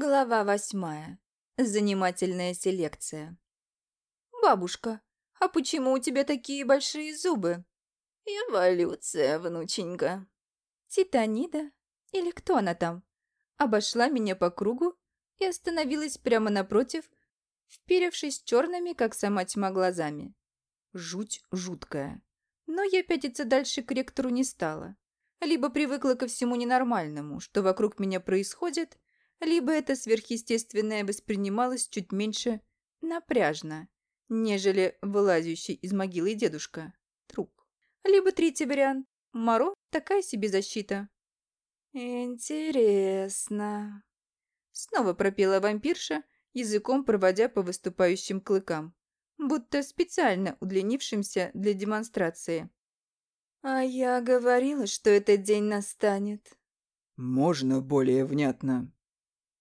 Глава восьмая. Занимательная селекция. «Бабушка, а почему у тебя такие большие зубы?» «Эволюция, внученька». «Титанида? Или кто она там?» Обошла меня по кругу и остановилась прямо напротив, вперевшись черными, как сама тьма, глазами. Жуть жуткая. Но я пятиться дальше к ректору не стала. Либо привыкла ко всему ненормальному, что вокруг меня происходит, либо это сверхъестественное воспринималось чуть меньше напряжно, нежели вылазящий из могилы дедушка, труп. Либо третий вариант – Моро – такая себе защита. «Интересно», – снова пропела вампирша, языком проводя по выступающим клыкам, будто специально удлинившимся для демонстрации. «А я говорила, что этот день настанет». «Можно более внятно?»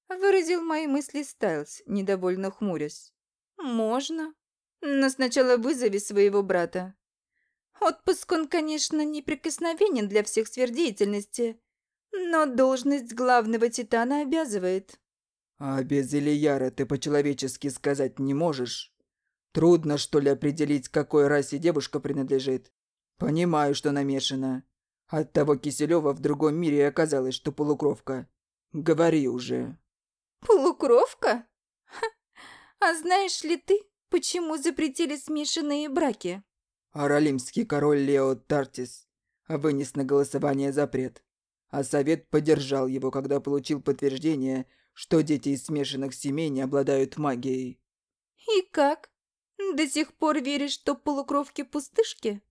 Выразил мои мысли Стайлз, недовольно хмурясь. «Можно. Но сначала вызови своего брата. Отпуск он, конечно, неприкосновенен для всех сфер деятельности, но должность главного Титана обязывает». «А без Ильяра ты по-человечески сказать не можешь? Трудно, что ли, определить, какой расе девушка принадлежит? Понимаю, что намешана. От того Киселева в другом мире оказалось, что полукровка. Говори уже». Полукровка? Ха. А знаешь ли ты, почему запретили смешанные браки? Аралимский король Лео Тартис вынес на голосование запрет, а совет поддержал его, когда получил подтверждение, что дети из смешанных семей не обладают магией. И как? До сих пор веришь, что полукровки пустышки?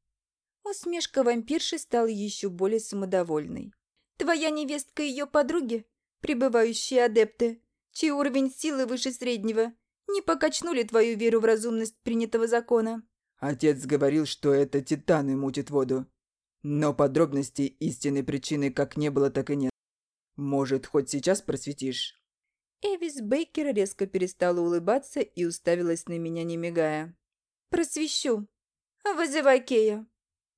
Усмешка вампирши стала еще более самодовольной. Твоя невестка и ее подруги, пребывающие адепты, чей уровень силы выше среднего, не покачнули твою веру в разумность принятого закона. Отец говорил, что это титаны мутят воду. Но подробностей истинной причины как не было, так и нет. Может, хоть сейчас просветишь? Эвис Бейкер резко перестала улыбаться и уставилась на меня, не мигая. «Просвещу. Вызывай Кея.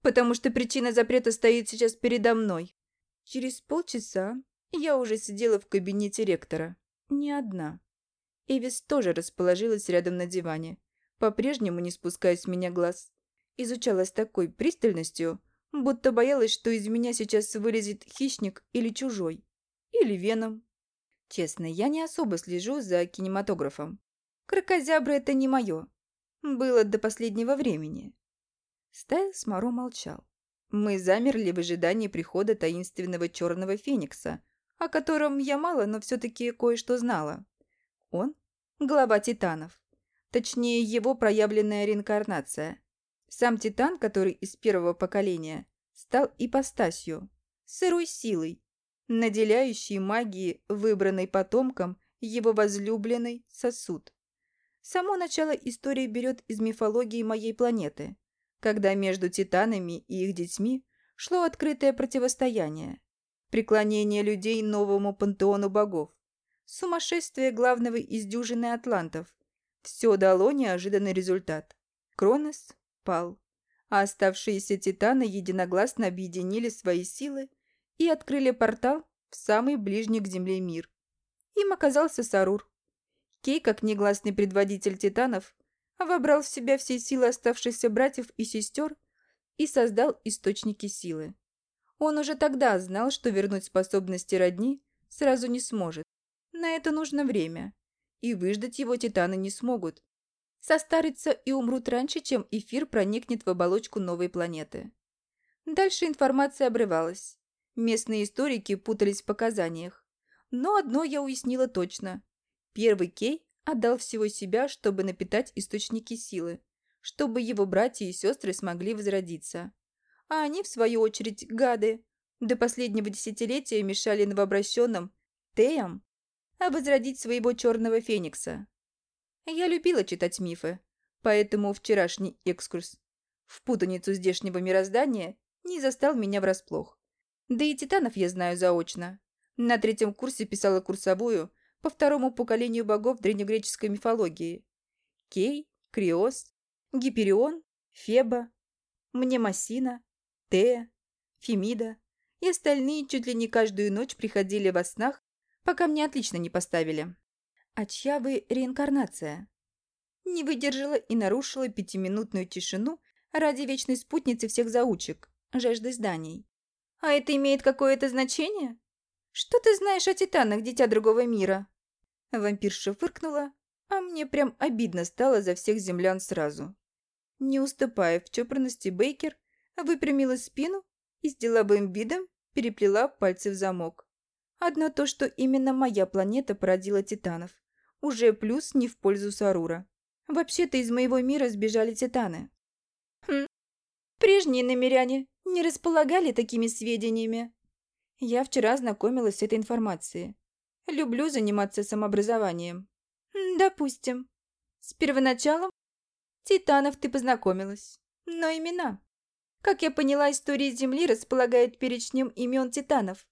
Потому что причина запрета стоит сейчас передо мной». Через полчаса я уже сидела в кабинете ректора. Не одна. Эвис тоже расположилась рядом на диване, по-прежнему не спуская с меня глаз. Изучала с такой пристальностью, будто боялась, что из меня сейчас вылезет хищник или чужой. Или веном. Честно, я не особо слежу за кинематографом. Кракозябра — это не мое. Было до последнего времени. Стайлс Моро молчал. Мы замерли в ожидании прихода таинственного черного феникса, о котором я мало, но все-таки кое-что знала. Он – глава титанов. Точнее, его проявленная реинкарнация. Сам титан, который из первого поколения, стал ипостасью, сырой силой, наделяющей магией, выбранной потомком, его возлюбленный сосуд. Само начало истории берет из мифологии моей планеты, когда между титанами и их детьми шло открытое противостояние преклонение людей новому пантеону богов, сумасшествие главного из дюжины атлантов. Все дало неожиданный результат. Кронос пал, а оставшиеся титаны единогласно объединили свои силы и открыли портал в самый ближний к Земле мир. Им оказался Сарур. Кей, как негласный предводитель титанов, вобрал в себя все силы оставшихся братьев и сестер и создал источники силы. Он уже тогда знал, что вернуть способности родни сразу не сможет. На это нужно время. И выждать его титаны не смогут. Состарятся и умрут раньше, чем эфир проникнет в оболочку новой планеты. Дальше информация обрывалась. Местные историки путались в показаниях. Но одно я уяснила точно. Первый Кей отдал всего себя, чтобы напитать источники силы, чтобы его братья и сестры смогли возродиться а они, в свою очередь, гады, до последнего десятилетия мешали новообращенным Теям возродить своего черного феникса. Я любила читать мифы, поэтому вчерашний экскурс в путаницу здешнего мироздания не застал меня врасплох. Да и титанов я знаю заочно. На третьем курсе писала курсовую по второму поколению богов древнегреческой мифологии. Кей, Криос, Гиперион, Феба, Мнемосина, Тея, Фемида и остальные чуть ли не каждую ночь приходили во снах Пока мне отлично не поставили. А чья вы реинкарнация? Не выдержала и нарушила пятиминутную тишину ради вечной спутницы всех заучек, жажды зданий. А это имеет какое-то значение? Что ты знаешь о титанах, дитя другого мира? Вампирша фыркнула, а мне прям обидно стало за всех землян сразу. Не уступая в чопорности Бейкер, выпрямила спину и с деловым видом переплела пальцы в замок. Одно то, что именно моя планета породила титанов. Уже плюс не в пользу Сарура. Вообще-то из моего мира сбежали титаны. Хм, прежние намеряне не располагали такими сведениями. Я вчера знакомилась с этой информацией. Люблю заниматься самообразованием. Допустим. С первоначалом титанов ты познакомилась. Но имена. Как я поняла, история Земли располагает перечнем имен титанов.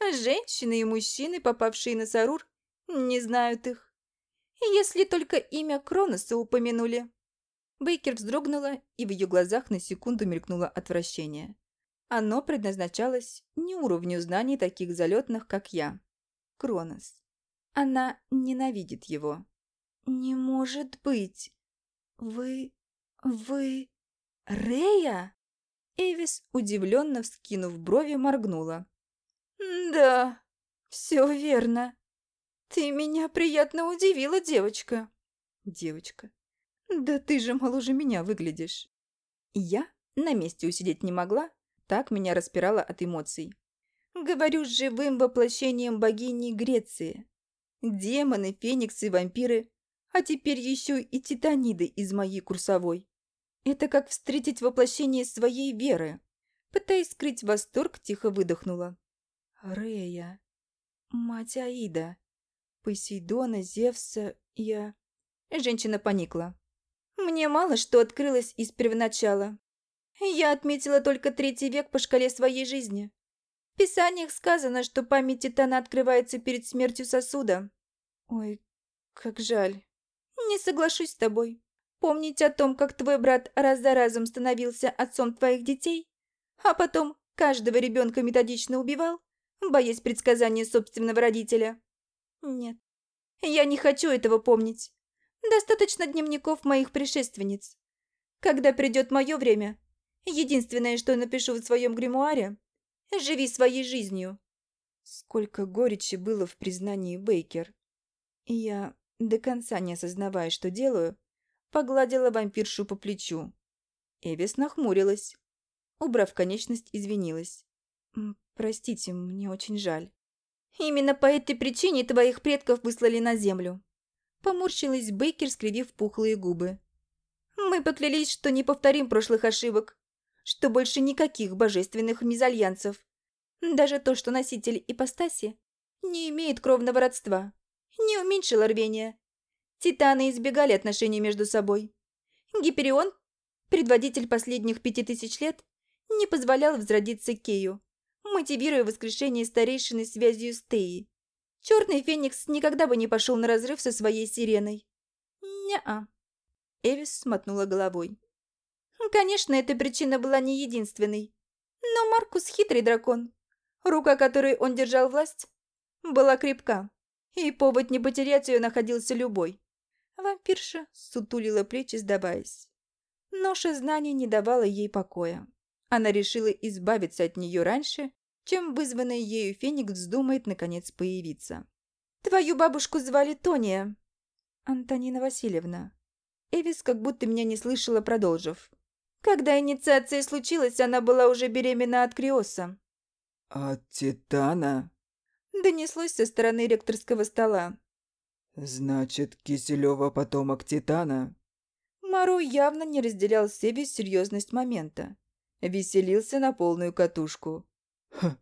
А женщины и мужчины, попавшие на Сарур, не знают их. Если только имя Кроноса упомянули. Бейкер вздрогнула, и в ее глазах на секунду мелькнуло отвращение. Оно предназначалось не уровню знаний таких залетных, как я. Кронос. Она ненавидит его. «Не может быть! Вы... вы... Рея?» Эвис, удивленно вскинув брови, моргнула. «Да, все верно. Ты меня приятно удивила, девочка». «Девочка, да ты же моложе меня выглядишь». Я на месте усидеть не могла, так меня распирало от эмоций. Говорю с живым воплощением богини Греции. Демоны, фениксы, вампиры, а теперь еще и титаниды из моей курсовой. Это как встретить воплощение своей веры. Пытаясь скрыть восторг, тихо выдохнула. Рея. Мать Аида. Посейдона, Зевса, я... Женщина поникла. Мне мало что открылось из первоначала. Я отметила только третий век по шкале своей жизни. В писаниях сказано, что память Титана открывается перед смертью сосуда. Ой, как жаль. Не соглашусь с тобой. Помнить о том, как твой брат раз за разом становился отцом твоих детей, а потом каждого ребенка методично убивал, боясь предсказания собственного родителя. Нет, я не хочу этого помнить. Достаточно дневников моих предшественниц. Когда придет мое время, единственное, что напишу в своем гримуаре – живи своей жизнью. Сколько горечи было в признании Бейкер. Я, до конца не осознавая, что делаю, погладила вампиршу по плечу. Эвис нахмурилась. Убрав конечность, извинилась. «Простите, мне очень жаль». «Именно по этой причине твоих предков выслали на землю». Поморщилась Бейкер, скривив пухлые губы. «Мы поклялись, что не повторим прошлых ошибок, что больше никаких божественных мезальянсов. Даже то, что носитель ипостаси не имеет кровного родства, не уменьшило рвения. Титаны избегали отношений между собой. Гиперион, предводитель последних пяти тысяч лет, не позволял возродиться Кею, мотивируя воскрешение старейшины связью с Теей. Черный Феникс никогда бы не пошел на разрыв со своей сиреной. Не-а. Эвис смотнула головой. Конечно, эта причина была не единственной. Но Маркус хитрый дракон. Рука, которой он держал власть, была крепка. И повод не потерять ее находился любой. Вампирша сутулила плечи, сдаваясь. Ноша знаний не давала ей покоя. Она решила избавиться от нее раньше, чем вызванный ею Феникс вздумает наконец появиться. «Твою бабушку звали Тония». «Антонина Васильевна». Эвис как будто меня не слышала, продолжив. Когда инициация случилась, она была уже беременна от Криоса. «От Титана?» Донеслось со стороны ректорского стола. «Значит, Киселева потомок Титана?» Мару явно не разделял с Эви серьезность момента. Веселился на полную катушку. Ха,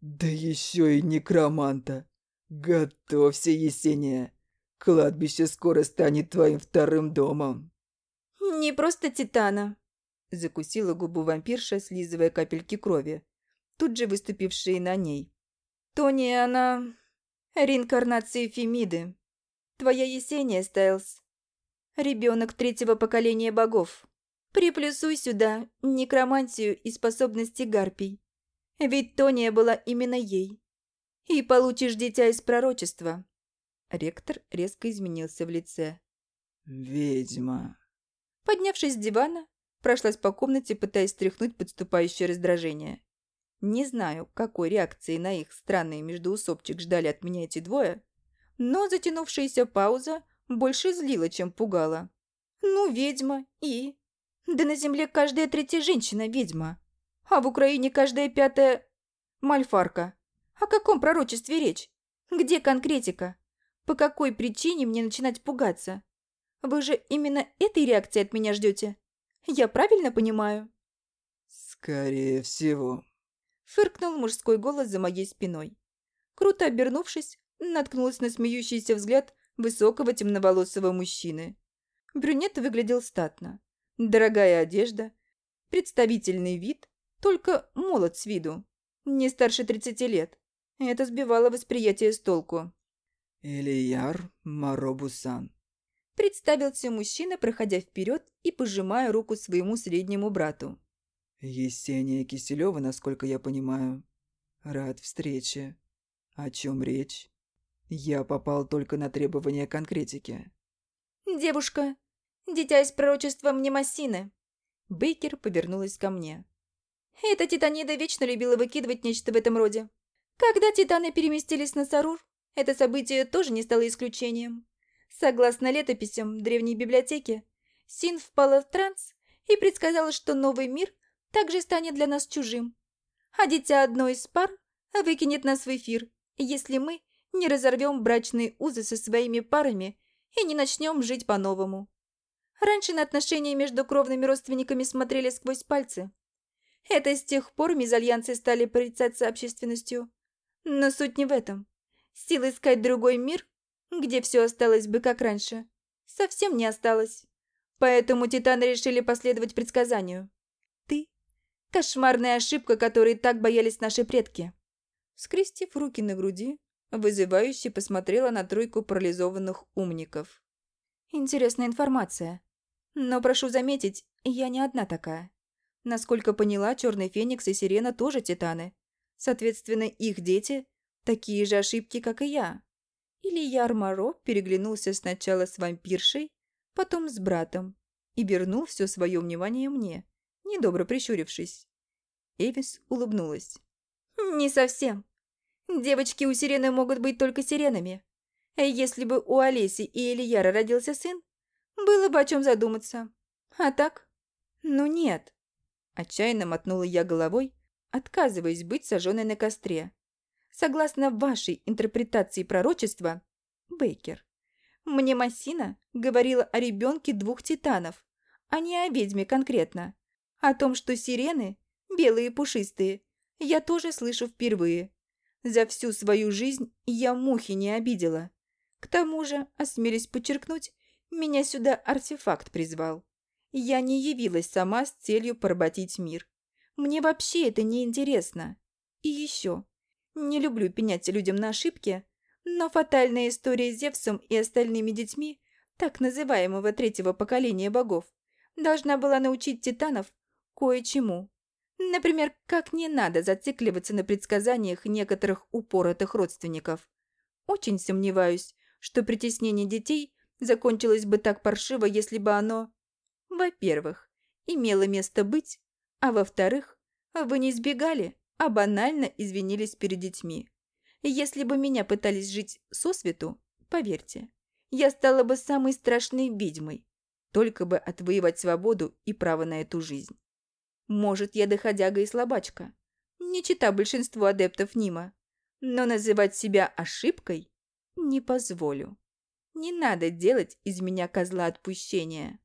да еще и некроманта. Готовься, Есения. Кладбище скоро станет твоим вторым домом. Не просто Титана. Закусила губу вампирша, слизывая капельки крови, тут же выступившие на ней. Тони, она... реинкарнация Фемиды. Твоя Есения, Стайлз. Ребенок третьего поколения богов. Приплюсуй сюда некромантию и способности гарпий. Ведь Тония была именно ей. и получишь дитя из пророчества». Ректор резко изменился в лице. «Ведьма». Поднявшись с дивана, прошлась по комнате, пытаясь стряхнуть подступающее раздражение. Не знаю, какой реакции на их странный междоусобчик ждали от меня эти двое, но затянувшаяся пауза больше злила, чем пугала. Ну, ведьма и... Да на земле каждая третья женщина ведьма, а в Украине каждая пятая... Мальфарка. О каком пророчестве речь? Где конкретика? По какой причине мне начинать пугаться? Вы же именно этой реакции от меня ждете? Я правильно понимаю?» «Скорее всего». Фыркнул мужской голос за моей спиной. Круто обернувшись, наткнулась на смеющийся взгляд высокого темноволосого мужчины. Брюнет выглядел статно. Дорогая одежда, представительный вид, только молод с виду. Не старше тридцати лет. Это сбивало восприятие с толку. «Ильяр Маробусан», Представился мужчина, проходя вперед и пожимая руку своему среднему брату. «Есения Киселева, насколько я понимаю. Рад встрече. О чем речь? Я попал только на требования конкретики». «Девушка, дитя из пророчества Мнемосины». Бейкер повернулась ко мне. «Эта титанида вечно любила выкидывать нечто в этом роде. Когда титаны переместились на Сарур, это событие тоже не стало исключением. Согласно летописям древней библиотеки, Син впала в транс и предсказала, что новый мир также станет для нас чужим. А дитя одной из пар выкинет нас в эфир, если мы не разорвем брачные узы со своими парами и не начнем жить по-новому. Раньше на отношения между кровными родственниками смотрели сквозь пальцы. Это с тех пор мезальянсы стали порицаться общественностью. Но суть не в этом. Сил искать другой мир где все осталось бы как раньше, совсем не осталось. Поэтому титаны решили последовать предсказанию. Ты – кошмарная ошибка, которой так боялись наши предки. Скрестив руки на груди, вызывающе посмотрела на тройку парализованных умников. Интересная информация. Но прошу заметить, я не одна такая. Насколько поняла, Черный Феникс и Сирена тоже титаны. Соответственно, их дети – такие же ошибки, как и я. Или Ярмаро переглянулся сначала с вампиршей, потом с братом и вернул все свое внимание мне, недобро прищурившись. Эвис улыбнулась. «Не совсем. Девочки у сирены могут быть только сиренами. Если бы у Олеси и Ильяра родился сын, было бы о чем задуматься. А так? Ну нет». Отчаянно мотнула я головой, отказываясь быть сожженной на костре. Согласно вашей интерпретации пророчества, Бейкер, мне Массина говорила о ребенке двух титанов, а не о ведьме конкретно. О том, что сирены, белые и пушистые, я тоже слышу впервые. За всю свою жизнь я мухи не обидела. К тому же, осмелюсь подчеркнуть, меня сюда артефакт призвал. Я не явилась сама с целью поработить мир. Мне вообще это не интересно. И еще. Не люблю пенять людям на ошибки, но фатальная история с Зевсом и остальными детьми, так называемого третьего поколения богов, должна была научить титанов кое-чему. Например, как не надо зацикливаться на предсказаниях некоторых упоротых родственников. Очень сомневаюсь, что притеснение детей закончилось бы так паршиво, если бы оно, во-первых, имело место быть, а во-вторых, вы не сбегали, а банально извинились перед детьми. Если бы меня пытались жить сосвету, поверьте, я стала бы самой страшной ведьмой, только бы отвоевать свободу и право на эту жизнь. Может, я доходяга и слабачка, не чита большинству адептов Нима, но называть себя ошибкой не позволю. Не надо делать из меня козла отпущения.